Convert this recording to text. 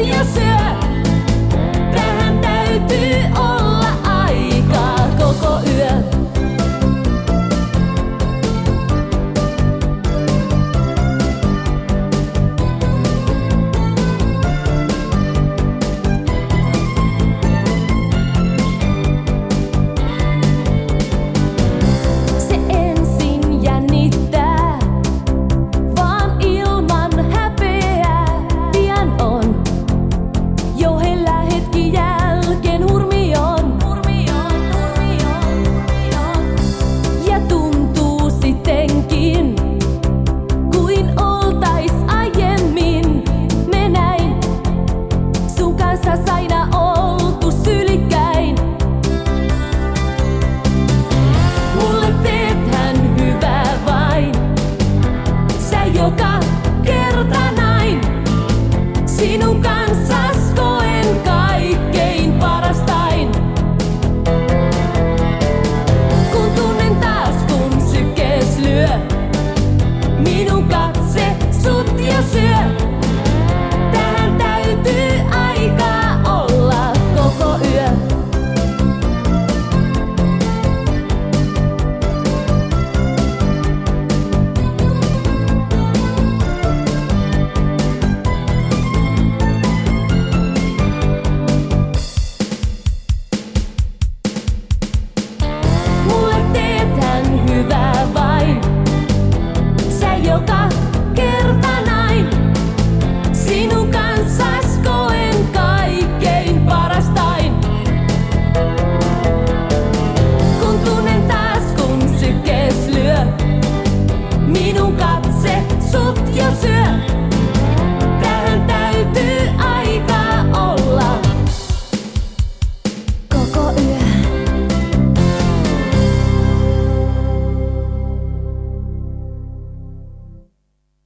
obvious.